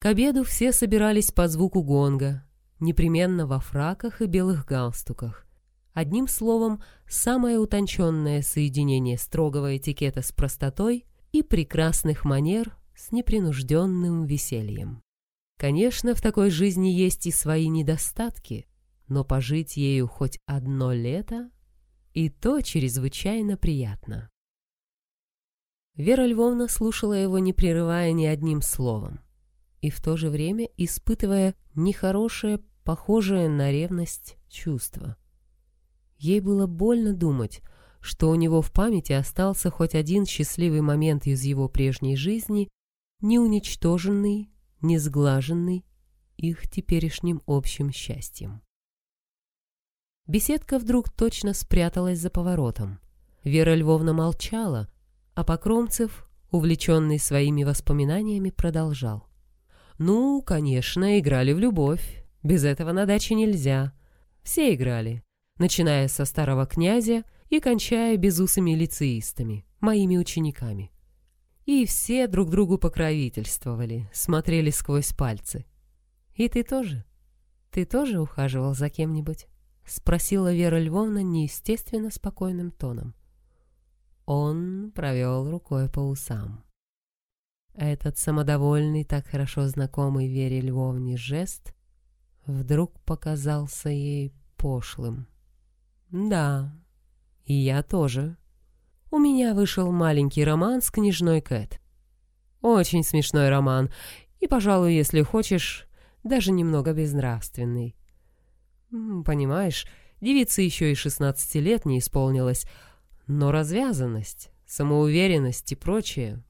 К обеду все собирались по звуку гонга, непременно во фраках и белых галстуках. Одним словом, самое утонченное соединение строгого этикета с простотой и прекрасных манер с непринужденным весельем. Конечно, в такой жизни есть и свои недостатки, но пожить ею хоть одно лето и то чрезвычайно приятно. Вера Львовна слушала его, не прерывая ни одним словом, и в то же время испытывая нехорошее, похожее на ревность чувство. Ей было больно думать, что у него в памяти остался хоть один счастливый момент из его прежней жизни, не уничтоженный, не сглаженный их теперешним общим счастьем. Беседка вдруг точно спряталась за поворотом. Вера Львовна молчала, а Покромцев, увлеченный своими воспоминаниями, продолжал. «Ну, конечно, играли в любовь. Без этого на даче нельзя. Все играли, начиная со старого князя и кончая безусыми лицеистами, моими учениками. И все друг другу покровительствовали, смотрели сквозь пальцы. И ты тоже? Ты тоже ухаживал за кем-нибудь? Спросила Вера Львовна неестественно спокойным тоном. Он провел рукой по усам. Этот самодовольный, так хорошо знакомый Вере Львовне жест вдруг показался ей пошлым. «Да, и я тоже. У меня вышел маленький роман с княжной Кэт. Очень смешной роман, и, пожалуй, если хочешь, даже немного безнравственный. Понимаешь, девице еще и 16 лет не исполнилось, но развязанность, самоуверенность и прочее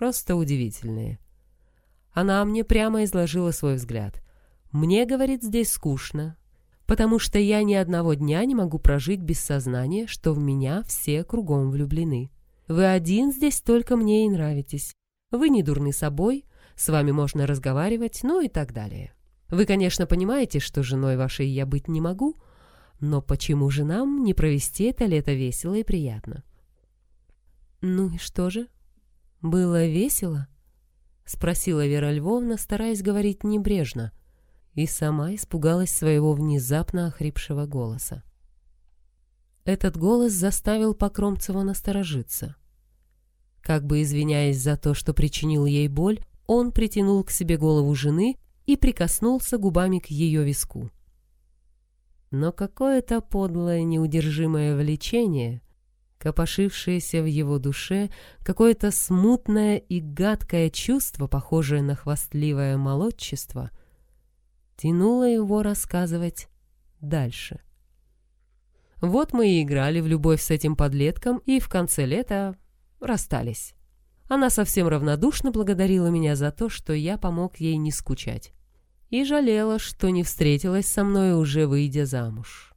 просто удивительные. Она мне прямо изложила свой взгляд. Мне, говорит, здесь скучно, потому что я ни одного дня не могу прожить без сознания, что в меня все кругом влюблены. Вы один здесь только мне и нравитесь. Вы не дурны собой, с вами можно разговаривать, ну и так далее. Вы, конечно, понимаете, что женой вашей я быть не могу, но почему же нам не провести это лето весело и приятно? Ну и что же? Было весело? Спросила Вера Львовна, стараясь говорить небрежно, и сама испугалась своего внезапно охрипшего голоса. Этот голос заставил Покромцева насторожиться. Как бы извиняясь за то, что причинил ей боль, он притянул к себе голову жены и прикоснулся губами к ее виску. Но какое-то подлое неудержимое влечение, копошившееся в его душе, какое-то смутное и гадкое чувство, похожее на хвастливое молодчество — тянуло его рассказывать дальше. Вот мы и играли в любовь с этим подлетком, и в конце лета расстались. Она совсем равнодушно благодарила меня за то, что я помог ей не скучать. И жалела, что не встретилась со мной, уже выйдя замуж.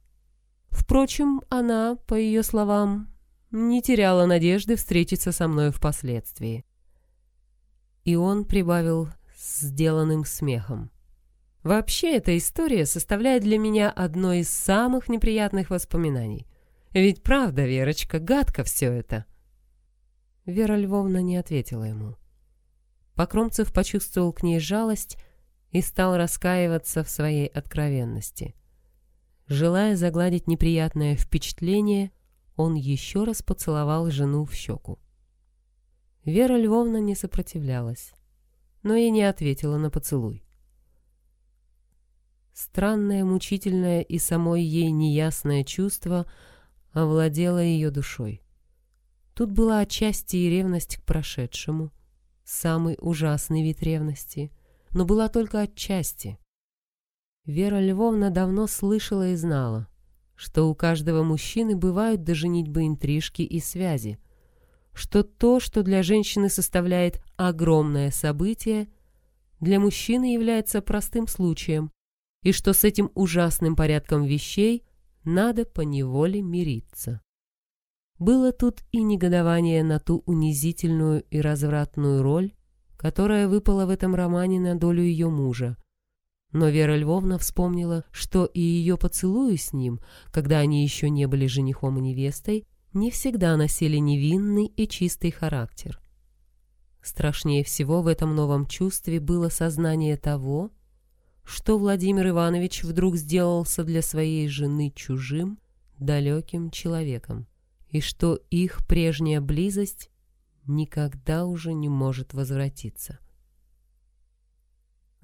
Впрочем, она, по ее словам, не теряла надежды встретиться со мной впоследствии. И он прибавил сделанным смехом. Вообще, эта история составляет для меня одно из самых неприятных воспоминаний. Ведь правда, Верочка, гадко все это. Вера Львовна не ответила ему. Покромцев почувствовал к ней жалость и стал раскаиваться в своей откровенности. Желая загладить неприятное впечатление, он еще раз поцеловал жену в щеку. Вера Львовна не сопротивлялась, но и не ответила на поцелуй. Странное, мучительное и самой ей неясное чувство овладело ее душой. Тут была отчасти и ревность к прошедшему, самый ужасный вид ревности, но была только отчасти. Вера Львовна давно слышала и знала, что у каждого мужчины бывают до женитьбы интрижки и связи, что то, что для женщины составляет огромное событие, для мужчины является простым случаем, и что с этим ужасным порядком вещей надо поневоле мириться. Было тут и негодование на ту унизительную и развратную роль, которая выпала в этом романе на долю ее мужа. Но Вера Львовна вспомнила, что и ее поцелуи с ним, когда они еще не были женихом и невестой, не всегда носили невинный и чистый характер. Страшнее всего в этом новом чувстве было сознание того, что Владимир Иванович вдруг сделался для своей жены чужим, далеким человеком, и что их прежняя близость никогда уже не может возвратиться.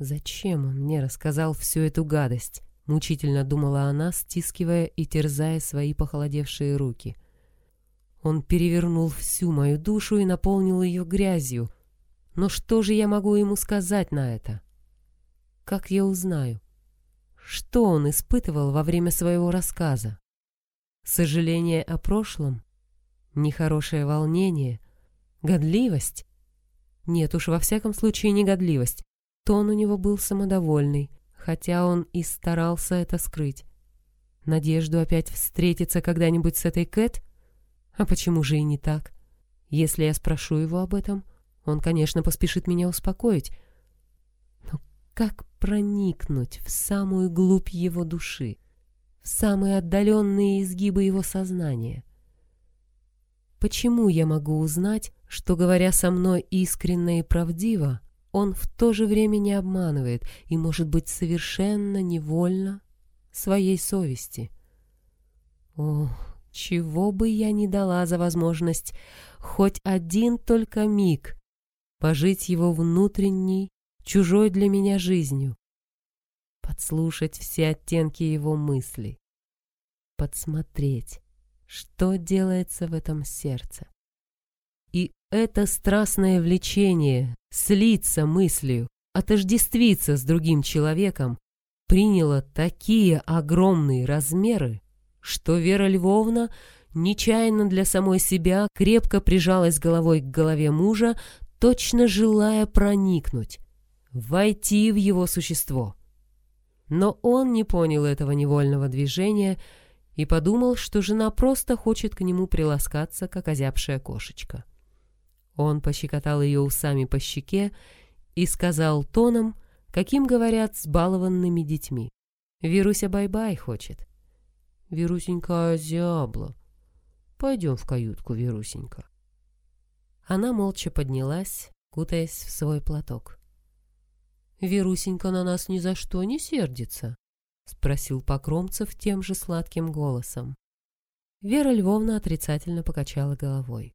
«Зачем он мне рассказал всю эту гадость?» — мучительно думала она, стискивая и терзая свои похолодевшие руки. Он перевернул всю мою душу и наполнил ее грязью. Но что же я могу ему сказать на это? Как я узнаю? Что он испытывал во время своего рассказа? Сожаление о прошлом? Нехорошее волнение? Годливость? Нет уж, во всяком случае, не годливость. Тон у него был самодовольный, хотя он и старался это скрыть. Надежду опять встретиться когда-нибудь с этой Кэт? А почему же и не так? Если я спрошу его об этом, он, конечно, поспешит меня успокоить. Но как проникнуть в самую глубь его души, в самые отдаленные изгибы его сознания? Почему я могу узнать, что, говоря со мной искренне и правдиво, он в то же время не обманывает и, может быть, совершенно невольно своей совести? О, чего бы я ни дала за возможность хоть один только миг пожить его внутренней, чужой для меня жизнью, подслушать все оттенки его мыслей, подсмотреть, что делается в этом сердце. И это страстное влечение слиться мыслью, отождествиться с другим человеком, приняло такие огромные размеры, что Вера Львовна нечаянно для самой себя крепко прижалась головой к голове мужа, точно желая проникнуть, войти в его существо. Но он не понял этого невольного движения и подумал, что жена просто хочет к нему приласкаться, как озябшая кошечка. Он пощекотал ее усами по щеке и сказал тоном, каким говорят с балованными детьми. «Вируся бай-бай хочет». «Вирусенька озябла. Пойдем в каютку, Вирусенька». Она молча поднялась, кутаясь в свой платок. «Верусенька на нас ни за что не сердится?» — спросил Покромцев тем же сладким голосом. Вера Львовна отрицательно покачала головой.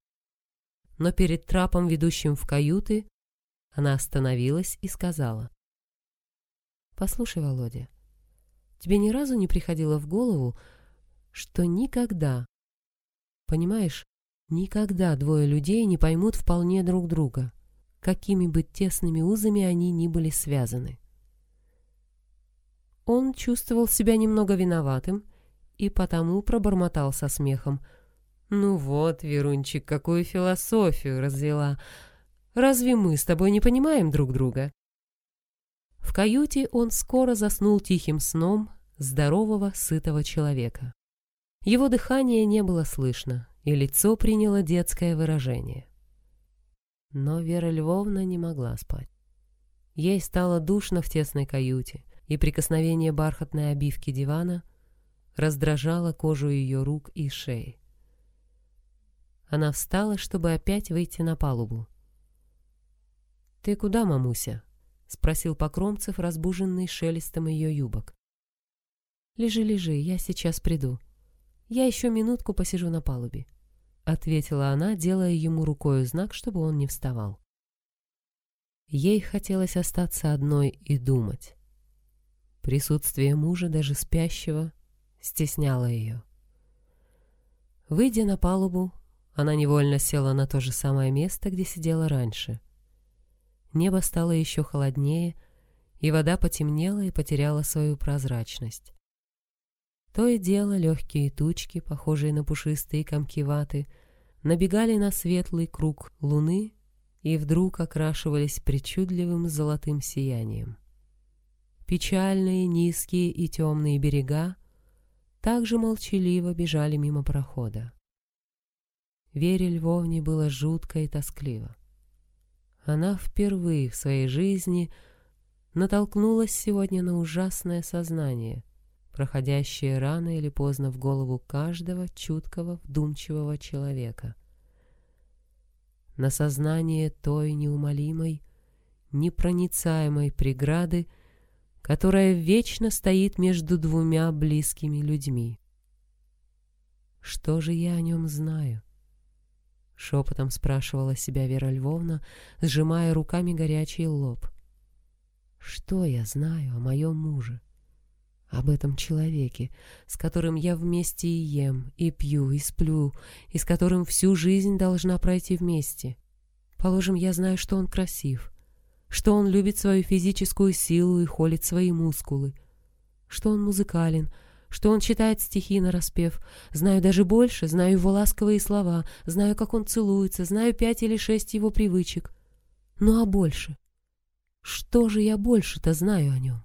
Но перед трапом, ведущим в каюты, она остановилась и сказала. «Послушай, Володя, тебе ни разу не приходило в голову, что никогда, понимаешь, Никогда двое людей не поймут вполне друг друга, какими бы тесными узами они ни были связаны. Он чувствовал себя немного виноватым и потому пробормотал со смехом. «Ну вот, Верунчик, какую философию развела! Разве мы с тобой не понимаем друг друга?» В каюте он скоро заснул тихим сном здорового, сытого человека. Его дыхание не было слышно, и лицо приняло детское выражение. Но Вера Львовна не могла спать. Ей стало душно в тесной каюте, и прикосновение бархатной обивки дивана раздражало кожу ее рук и шеи. Она встала, чтобы опять выйти на палубу. «Ты куда, мамуся?» — спросил Покромцев, разбуженный шелестом ее юбок. «Лежи, лежи, я сейчас приду. Я еще минутку посижу на палубе». — ответила она, делая ему рукой знак, чтобы он не вставал. Ей хотелось остаться одной и думать. Присутствие мужа, даже спящего, стесняло ее. Выйдя на палубу, она невольно села на то же самое место, где сидела раньше. Небо стало еще холоднее, и вода потемнела и потеряла свою прозрачность. То и дело легкие тучки, похожие на пушистые комки ваты, набегали на светлый круг луны и вдруг окрашивались причудливым золотым сиянием. Печальные, низкие и темные берега также молчаливо бежали мимо прохода. Вере Львовне было жутко и тоскливо. Она впервые в своей жизни натолкнулась сегодня на ужасное сознание — проходящее рано или поздно в голову каждого чуткого, вдумчивого человека. на сознание той неумолимой, непроницаемой преграды, которая вечно стоит между двумя близкими людьми. Что же я о нем знаю? Шепотом спрашивала себя Вера Львовна, сжимая руками горячий лоб. Что я знаю о моем муже? Об этом человеке, с которым я вместе и ем, и пью, и сплю, и с которым всю жизнь должна пройти вместе. Положим, я знаю, что он красив, что он любит свою физическую силу и холит свои мускулы, что он музыкален — что он читает стихи на распев. Знаю даже больше, знаю его ласковые слова, знаю, как он целуется, знаю пять или шесть его привычек. Ну а больше? Что же я больше-то знаю о нем?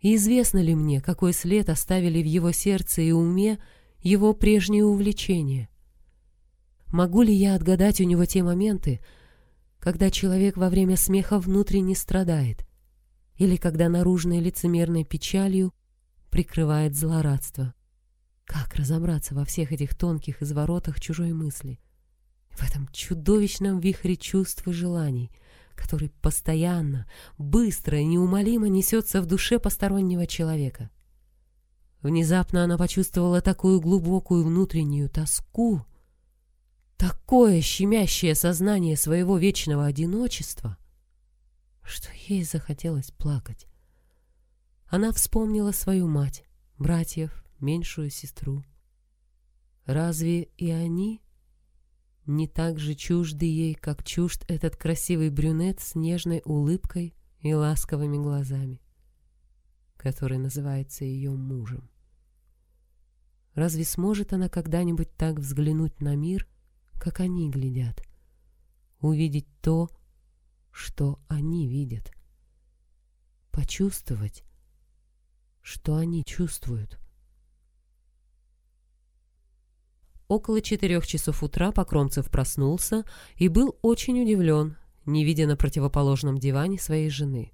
И известно ли мне, какой след оставили в его сердце и уме его прежние увлечения? Могу ли я отгадать у него те моменты, когда человек во время смеха внутренне страдает, или когда наружной лицемерной печалью прикрывает злорадство. Как разобраться во всех этих тонких изворотах чужой мысли? В этом чудовищном вихре чувств и желаний, который постоянно, быстро и неумолимо несется в душе постороннего человека. Внезапно она почувствовала такую глубокую внутреннюю тоску, такое щемящее сознание своего вечного одиночества, что ей захотелось плакать. Она вспомнила свою мать, братьев, меньшую сестру. Разве и они не так же чужды ей, как чужд этот красивый брюнет с нежной улыбкой и ласковыми глазами, который называется ее мужем? Разве сможет она когда-нибудь так взглянуть на мир, как они глядят, увидеть то, что они видят, почувствовать, что они чувствуют. Около четырех часов утра Покромцев проснулся и был очень удивлен, не видя на противоположном диване своей жены.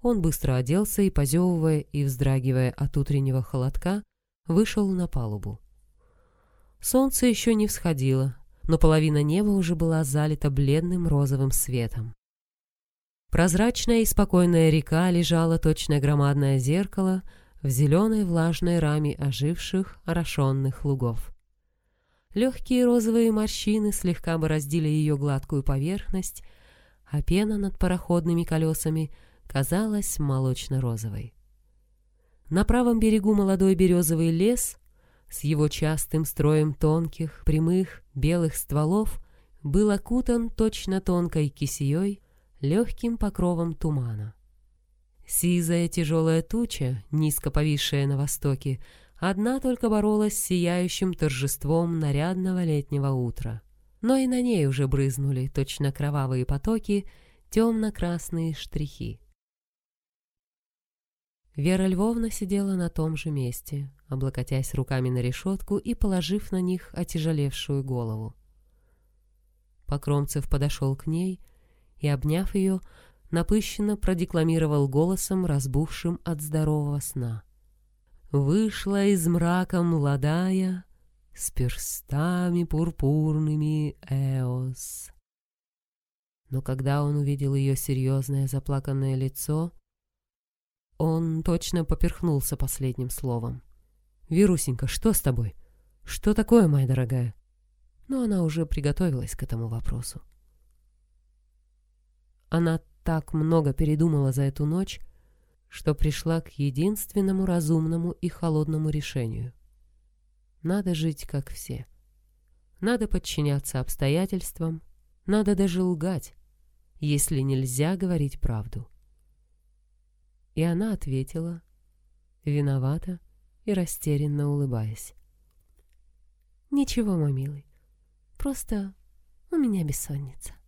Он быстро оделся и, позевывая и вздрагивая от утреннего холодка, вышел на палубу. Солнце еще не всходило, но половина неба уже была залита бледным розовым светом. Прозрачная и спокойная река лежала точно громадное зеркало в зеленой влажной раме оживших, орошенных лугов. Легкие розовые морщины слегка бороздили ее гладкую поверхность, а пена над пароходными колесами казалась молочно-розовой. На правом берегу молодой березовый лес с его частым строем тонких, прямых, белых стволов был окутан точно тонкой кисеей, легким покровом тумана. Сизая тяжелая туча, низко повисшая на востоке, одна только боролась с сияющим торжеством нарядного летнего утра. Но и на ней уже брызнули точно кровавые потоки, темно-красные штрихи. Вера Львовна сидела на том же месте, облокотясь руками на решетку и положив на них отяжелевшую голову. Покромцев подошел к ней и, обняв ее, напыщенно продекламировал голосом, разбухшим от здорового сна. «Вышла из мрака молодая, с перстами пурпурными Эос». Но когда он увидел ее серьезное заплаканное лицо, он точно поперхнулся последним словом. «Вирусенька, что с тобой? Что такое, моя дорогая?» Но она уже приготовилась к этому вопросу. Она так много передумала за эту ночь, что пришла к единственному разумному и холодному решению. Надо жить, как все. Надо подчиняться обстоятельствам, надо даже лгать, если нельзя говорить правду. И она ответила, виновата и растерянно улыбаясь. «Ничего, мой милый, просто у меня бессонница».